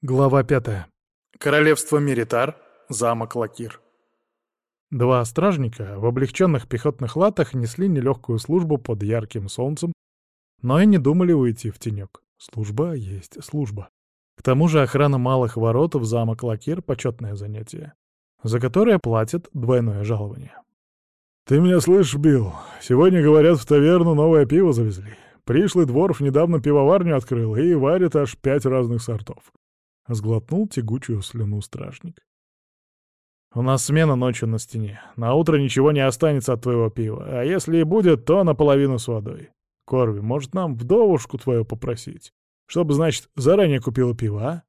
Глава пятая. Королевство Меритар, замок Лакир. Два стражника в облегченных пехотных латах несли нелегкую службу под ярким солнцем, но и не думали уйти в тенек. Служба есть служба. К тому же охрана малых ворот в замок Лакир — почетное занятие, за которое платят двойное жалование. «Ты меня слышишь, Билл? Сегодня, говорят, в таверну новое пиво завезли. Пришлый дворф недавно пивоварню открыл и варит аж пять разных сортов. Сглотнул тягучую слюну стражник. «У нас смена ночью на стене. На утро ничего не останется от твоего пива. А если и будет, то наполовину с водой. Корви, может, нам вдовушку твою попросить? Чтобы, значит, заранее купила пиво, а?»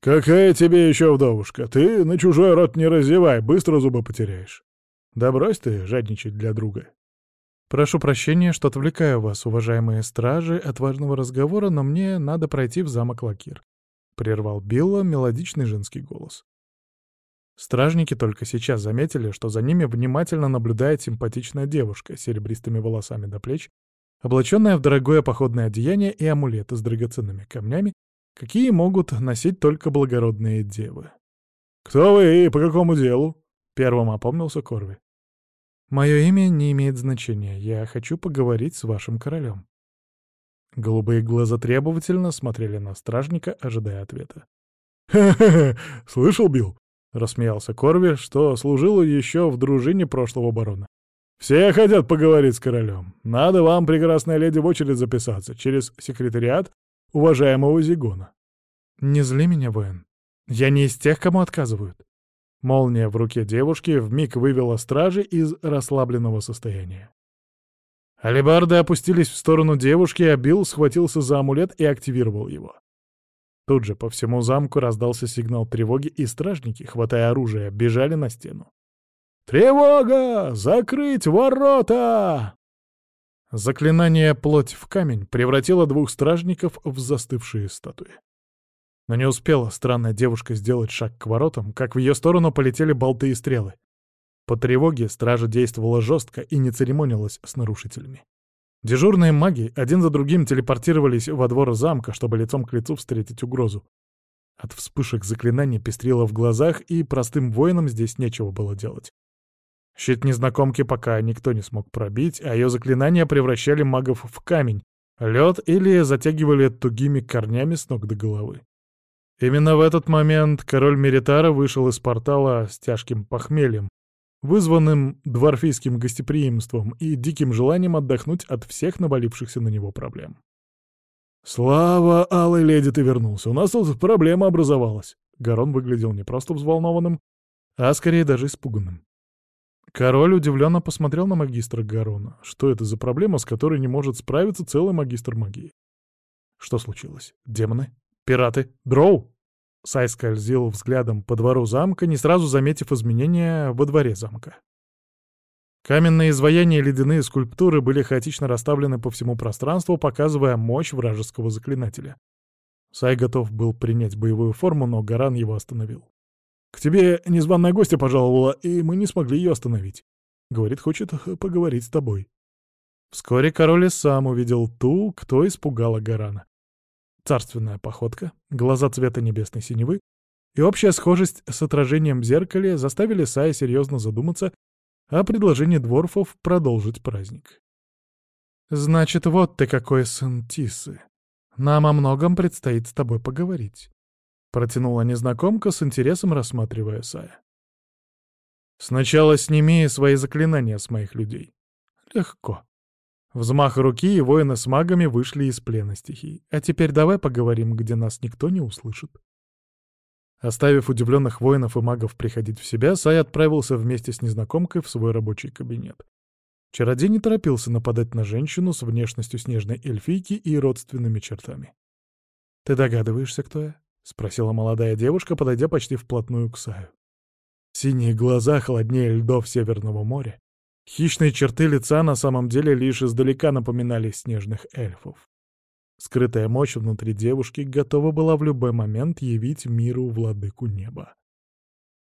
«Какая тебе еще вдовушка? Ты на чужой рот не раздевай, быстро зубы потеряешь. Да брось ты жадничать для друга». «Прошу прощения, что отвлекаю вас, уважаемые стражи, от важного разговора, но мне надо пройти в замок Лакир. — прервал Билла мелодичный женский голос. Стражники только сейчас заметили, что за ними внимательно наблюдает симпатичная девушка с серебристыми волосами до плеч, облаченная в дорогое походное одеяние и амулеты с драгоценными камнями, какие могут носить только благородные девы. «Кто вы и по какому делу?» — первым опомнился Корви. «Мое имя не имеет значения. Я хочу поговорить с вашим королем». Голубые глаза требовательно смотрели на стражника, ожидая ответа. «Ха-ха-ха! Слышал, Билл?» — рассмеялся Корви, что служил еще в дружине прошлого барона. «Все хотят поговорить с королем. Надо вам, прекрасная леди, в очередь записаться через секретариат уважаемого Зигона». «Не зли меня, воин. Я не из тех, кому отказывают». Молния в руке девушки вмиг вывела стражи из расслабленного состояния. Алибарды опустились в сторону девушки, а Билл схватился за амулет и активировал его. Тут же по всему замку раздался сигнал тревоги, и стражники, хватая оружие, бежали на стену. «Тревога! Закрыть ворота!» Заклинание «Плоть в камень» превратило двух стражников в застывшие статуи. Но не успела странная девушка сделать шаг к воротам, как в ее сторону полетели болты и стрелы. По тревоге стража действовала жестко и не церемонилась с нарушителями. Дежурные маги один за другим телепортировались во двор замка, чтобы лицом к лицу встретить угрозу. От вспышек заклинания пестрило в глазах, и простым воинам здесь нечего было делать. Щит незнакомки пока никто не смог пробить, а ее заклинания превращали магов в камень, лед или затягивали тугими корнями с ног до головы. Именно в этот момент король Меритара вышел из портала с тяжким похмельем, вызванным дворфийским гостеприимством и диким желанием отдохнуть от всех навалившихся на него проблем. «Слава, алой леди, ты вернулся! У нас тут проблема образовалась!» Гарон выглядел не просто взволнованным, а скорее даже испуганным. Король удивленно посмотрел на магистра Гарона. Что это за проблема, с которой не может справиться целый магистр магии? Что случилось? Демоны? Пираты? Дроу? Сай скользил взглядом по двору замка, не сразу заметив изменения во дворе замка. Каменные изваяния и ледяные скульптуры были хаотично расставлены по всему пространству, показывая мощь вражеского заклинателя. Сай готов был принять боевую форму, но Гаран его остановил. «К тебе незваная гостья пожаловала, и мы не смогли ее остановить. Говорит, хочет поговорить с тобой». Вскоре король и сам увидел ту, кто испугала Гарана. Царственная походка, глаза цвета небесной синевы и общая схожесть с отражением в зеркале заставили Сая серьезно задуматься о предложении дворфов продолжить праздник. «Значит, вот ты какой сын Тисы. Нам о многом предстоит с тобой поговорить», — протянула незнакомка с интересом, рассматривая Сая. «Сначала сними свои заклинания с моих людей». «Легко», Взмах руки, и воины с магами вышли из плена стихий. А теперь давай поговорим, где нас никто не услышит. Оставив удивленных воинов и магов приходить в себя, Сай отправился вместе с незнакомкой в свой рабочий кабинет. Чародей не торопился нападать на женщину с внешностью снежной эльфийки и родственными чертами. «Ты догадываешься, кто я?» — спросила молодая девушка, подойдя почти вплотную к Саю. Синие глаза холоднее льдов Северного моря, Хищные черты лица на самом деле лишь издалека напоминали снежных эльфов. Скрытая мощь внутри девушки готова была в любой момент явить миру владыку неба.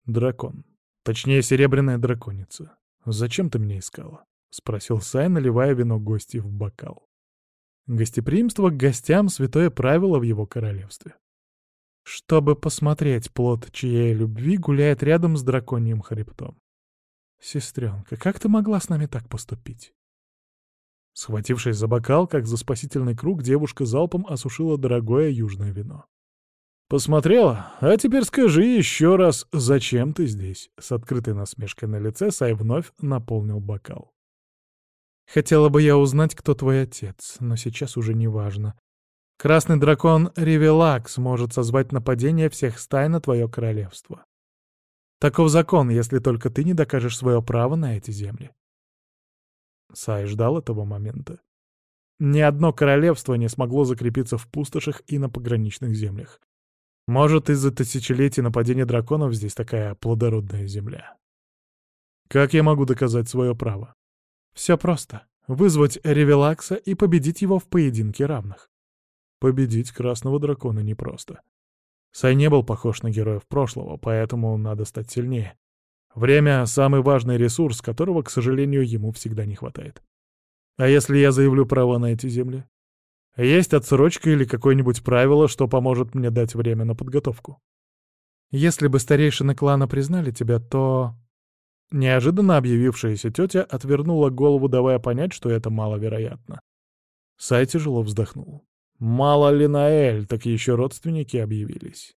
Дракон. Точнее, серебряная драконица. «Зачем ты меня искала?» — спросил Сай, наливая вино гости в бокал. Гостеприимство к гостям — святое правило в его королевстве. чтобы посмотреть, плод чьей любви гуляет рядом с драконьим хребтом. Сестренка, как ты могла с нами так поступить? Схватившись за бокал, как за спасительный круг, девушка залпом осушила дорогое южное вино. «Посмотрела? А теперь скажи еще раз, зачем ты здесь?» С открытой насмешкой на лице Сай вновь наполнил бокал. «Хотела бы я узнать, кто твой отец, но сейчас уже не важно. Красный дракон Ревелакс может созвать нападение всех стай на твое королевство. Таков закон, если только ты не докажешь свое право на эти земли». Сай ждал этого момента. Ни одно королевство не смогло закрепиться в пустошах и на пограничных землях. Может, из-за тысячелетий нападения драконов здесь такая плодородная земля. Как я могу доказать свое право? Все просто. Вызвать Ревелакса и победить его в поединке равных. Победить красного дракона непросто. Сай не был похож на героев прошлого, поэтому надо стать сильнее. Время — самый важный ресурс, которого, к сожалению, ему всегда не хватает. А если я заявлю право на эти земли? Есть отсрочка или какое-нибудь правило, что поможет мне дать время на подготовку? Если бы старейшины клана признали тебя, то... Неожиданно объявившаяся тетя отвернула голову, давая понять, что это маловероятно. Сай тяжело вздохнул. Мало ли Наэль, так еще родственники объявились.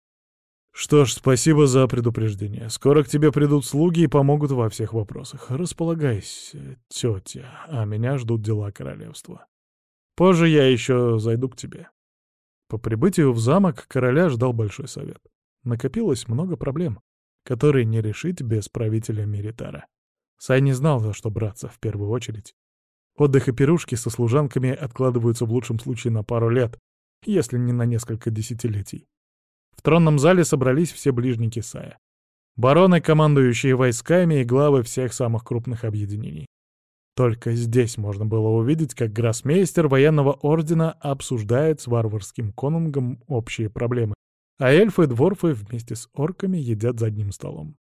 Что ж, спасибо за предупреждение. Скоро к тебе придут слуги и помогут во всех вопросах. Располагайся, тетя, а меня ждут дела королевства. Позже я еще зайду к тебе. По прибытию в замок короля ждал большой совет. Накопилось много проблем, которые не решить без правителя Меритара. Сай не знал, за что браться в первую очередь. Отдых и пирушки со служанками откладываются в лучшем случае на пару лет, если не на несколько десятилетий. В тронном зале собрались все ближники Сая. Бароны, командующие войсками и главы всех самых крупных объединений. Только здесь можно было увидеть, как гроссмейстер военного ордена обсуждает с варварским конунгом общие проблемы, а эльфы и дворфы вместе с орками едят за одним столом.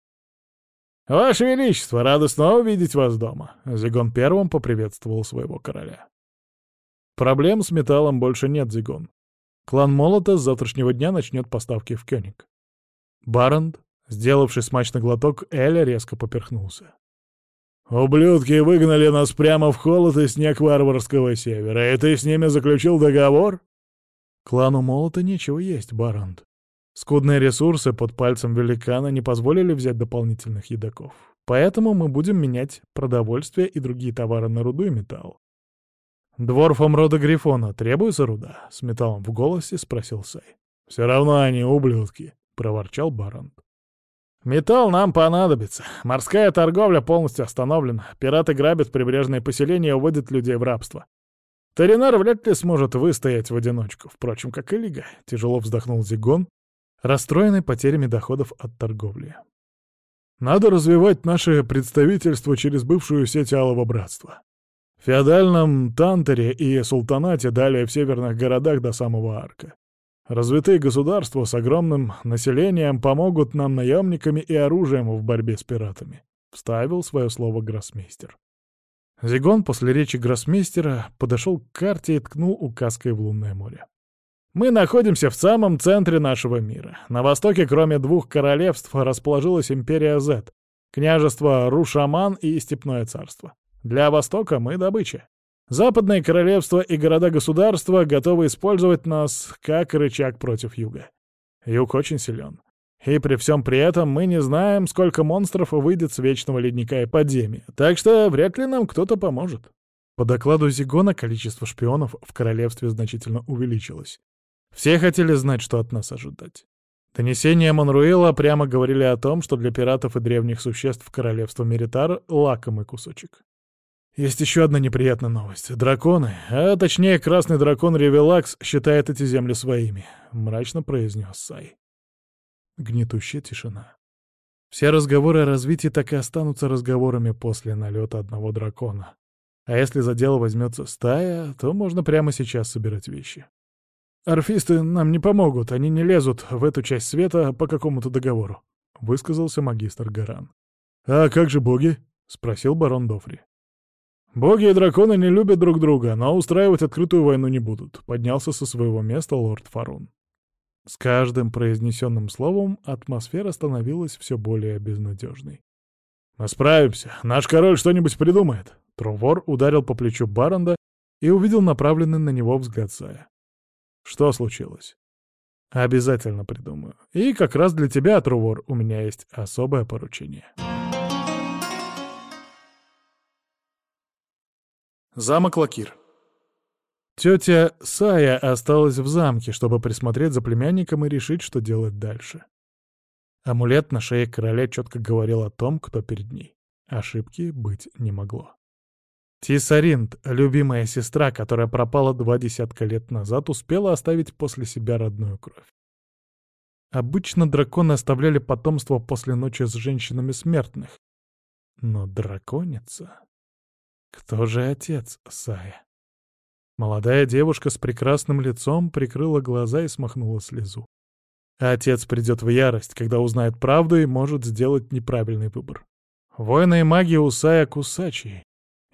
«Ваше Величество, рада снова видеть вас дома!» Зигон первым поприветствовал своего короля. «Проблем с металлом больше нет, Зигон. Клан Молота с завтрашнего дня начнет поставки в Кёник». Баранд, сделавший смачный глоток, Эля резко поперхнулся. «Ублюдки выгнали нас прямо в холод и снег варварского севера, и ты с ними заключил договор?» Клану Молота нечего есть, Барант. Скудные ресурсы под пальцем великана не позволили взять дополнительных едоков. Поэтому мы будем менять продовольствие и другие товары на руду и металл. «Дворфам рода Грифона требуется руда?» — с металлом в голосе спросил Сай. «Все равно они ублюдки», — проворчал Барант. «Металл нам понадобится. Морская торговля полностью остановлена. Пираты грабят прибрежные поселения и уводят людей в рабство. Таринар вряд ли сможет выстоять в одиночку, впрочем, как и Лига», — тяжело вздохнул Зигон, расстроенный потерями доходов от торговли. «Надо развивать наше представительство через бывшую сеть Алого Братства. В феодальном Тантере и Султанате, далее в северных городах до самого Арка. Развитые государства с огромным населением помогут нам наемниками и оружием в борьбе с пиратами», — вставил свое слово гроссмейстер. Зигон после речи гроссмейстера подошел к карте и ткнул указкой в лунное море. «Мы находимся в самом центре нашего мира. На востоке, кроме двух королевств, расположилась империя Зет, княжество Рушаман и Степное царство. Для Востока мы добыча. Западные королевства и города-государства готовы использовать нас как рычаг против Юга. Юг очень силен. И при всем при этом мы не знаем, сколько монстров выйдет с Вечного Ледника и Подземья, так что вряд ли нам кто-то поможет. По докладу Зигона количество шпионов в королевстве значительно увеличилось. Все хотели знать, что от нас ожидать. Донесения Монруэла прямо говорили о том, что для пиратов и древних существ королевства Меритар — лакомый кусочек. Есть еще одна неприятная новость. Драконы, а точнее красный дракон Ревелакс, считает эти земли своими, — мрачно произнес Сай. Гнетущая тишина. Все разговоры о развитии так и останутся разговорами после налета одного дракона. А если за дело возьмется стая, то можно прямо сейчас собирать вещи. «Орфисты нам не помогут, они не лезут в эту часть света по какому-то договору», — высказался магистр Гаран. «А как же боги?» — спросил барон Дофри. «Боги и драконы не любят друг друга, но устраивать открытую войну не будут», — поднялся со своего места лорд Фарун. С каждым произнесенным словом атмосфера становилась все более безнадежной. «Мы справимся. Наш король что-нибудь придумает». Трувор ударил по плечу Баронда и увидел направленный на него взгляд Сая. «Что случилось?» «Обязательно придумаю. И как раз для тебя, Трувор, у меня есть особое поручение». Замок Лакир. Тетя Сая осталась в замке, чтобы присмотреть за племянником и решить, что делать дальше. Амулет на шее короля четко говорил о том, кто перед ней. Ошибки быть не могло. Тисаринт, любимая сестра, которая пропала два десятка лет назад, успела оставить после себя родную кровь. Обычно драконы оставляли потомство после ночи с женщинами смертных. Но драконица... Кто же отец Сая? Молодая девушка с прекрасным лицом прикрыла глаза и смахнула слезу. Отец придет в ярость, когда узнает правду и может сделать неправильный выбор. Воины и маги Усая Кусачи.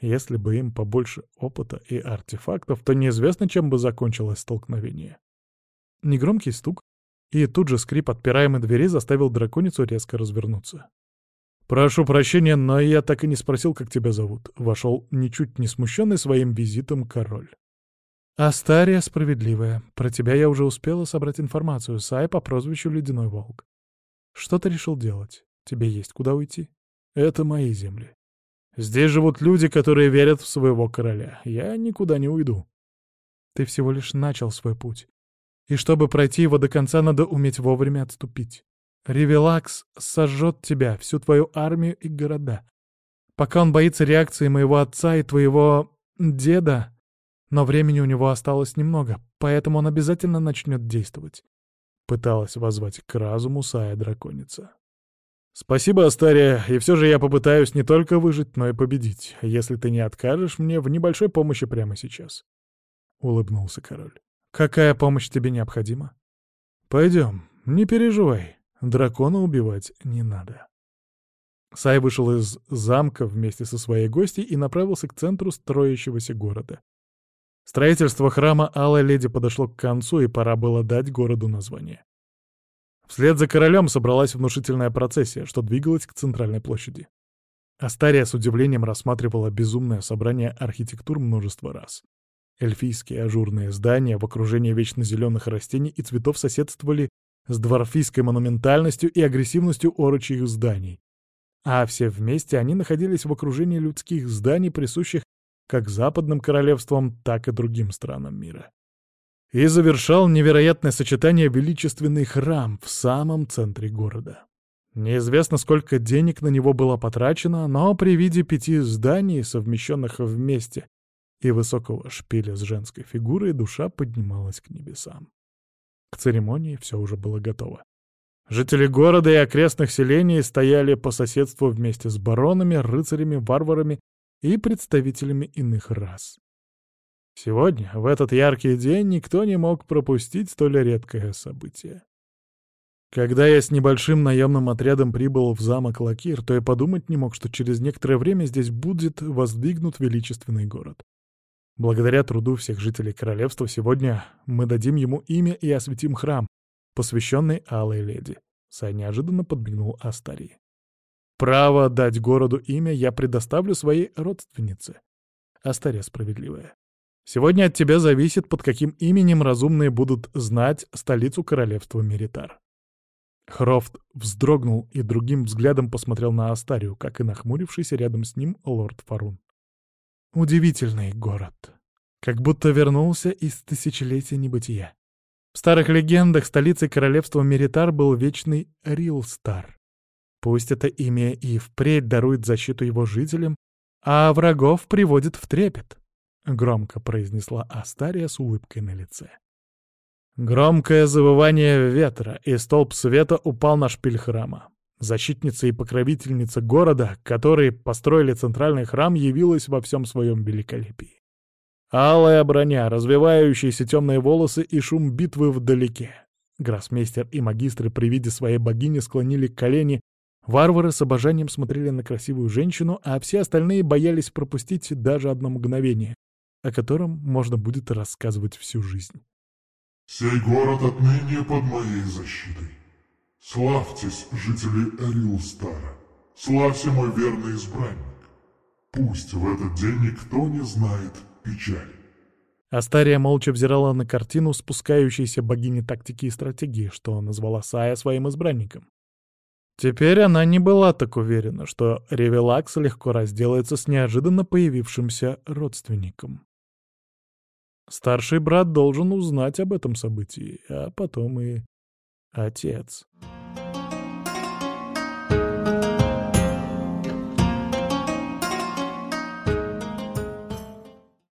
Если бы им побольше опыта и артефактов, то неизвестно, чем бы закончилось столкновение. Негромкий стук, и тут же скрип отпираемой двери заставил драконицу резко развернуться. «Прошу прощения, но я так и не спросил, как тебя зовут», — вошел ничуть не смущенный своим визитом король. «Астария справедливая. Про тебя я уже успела собрать информацию. Сай по прозвищу Ледяной Волк. Что ты решил делать? Тебе есть куда уйти? Это мои земли. Здесь живут люди, которые верят в своего короля. Я никуда не уйду. Ты всего лишь начал свой путь. И чтобы пройти его до конца, надо уметь вовремя отступить. Ревелакс сожжет тебя, всю твою армию и города. Пока он боится реакции моего отца и твоего... деда, но времени у него осталось немного, поэтому он обязательно начнет действовать. Пыталась воззвать к разуму Сая Драконица. «Спасибо, Астария, и все же я попытаюсь не только выжить, но и победить, если ты не откажешь мне в небольшой помощи прямо сейчас», — улыбнулся король. «Какая помощь тебе необходима?» «Пойдем, не переживай, дракона убивать не надо». Сай вышел из замка вместе со своей гостьей и направился к центру строящегося города. Строительство храма Алая Леди подошло к концу, и пора было дать городу название. Вслед за королем собралась внушительная процессия, что двигалась к центральной площади. Астария с удивлением рассматривала безумное собрание архитектур множества раз. Эльфийские ажурные здания в окружении вечно зеленых растений и цветов соседствовали с дворфийской монументальностью и агрессивностью орочих зданий. А все вместе они находились в окружении людских зданий, присущих как западным королевствам, так и другим странам мира. И завершал невероятное сочетание величественный храм в самом центре города. Неизвестно, сколько денег на него было потрачено, но при виде пяти зданий, совмещенных вместе, и высокого шпиля с женской фигурой, душа поднималась к небесам. К церемонии все уже было готово. Жители города и окрестных селений стояли по соседству вместе с баронами, рыцарями, варварами и представителями иных рас. Сегодня, в этот яркий день, никто не мог пропустить столь редкое событие. Когда я с небольшим наемным отрядом прибыл в замок Лакир, то я подумать не мог, что через некоторое время здесь будет воздвигнут величественный город. Благодаря труду всех жителей королевства сегодня мы дадим ему имя и осветим храм, посвященный Алой Леди. Сай неожиданно подмигнул Астарии. Право дать городу имя я предоставлю своей родственнице. Астария справедливая. Сегодня от тебя зависит, под каким именем разумные будут знать столицу королевства Меритар. Хрофт вздрогнул и другим взглядом посмотрел на Астарию, как и нахмурившийся рядом с ним лорд Фарун. Удивительный город. Как будто вернулся из тысячелетия небытия. В старых легендах столицей королевства Меритар был вечный Рилстар. Пусть это имя и впредь дарует защиту его жителям, а врагов приводит в трепет, — громко произнесла Астария с улыбкой на лице. Громкое завывание ветра, и столб света упал на шпиль храма. Защитница и покровительница города, которые построили центральный храм, явилась во всем своем великолепии. Алая броня, развивающиеся темные волосы и шум битвы вдалеке. Гроссмейстер и магистры при виде своей богини склонили колени Варвары с обожанием смотрели на красивую женщину, а все остальные боялись пропустить даже одно мгновение, о котором можно будет рассказывать всю жизнь. «Сей город отныне под моей защитой. Славьтесь, жители Рилстара, славься, мой верный избранник. Пусть в этот день никто не знает печали». Астария молча взирала на картину спускающейся богини тактики и стратегии, что назвала Сая своим избранником. Теперь она не была так уверена, что Ревелакс легко разделается с неожиданно появившимся родственником. Старший брат должен узнать об этом событии, а потом и отец.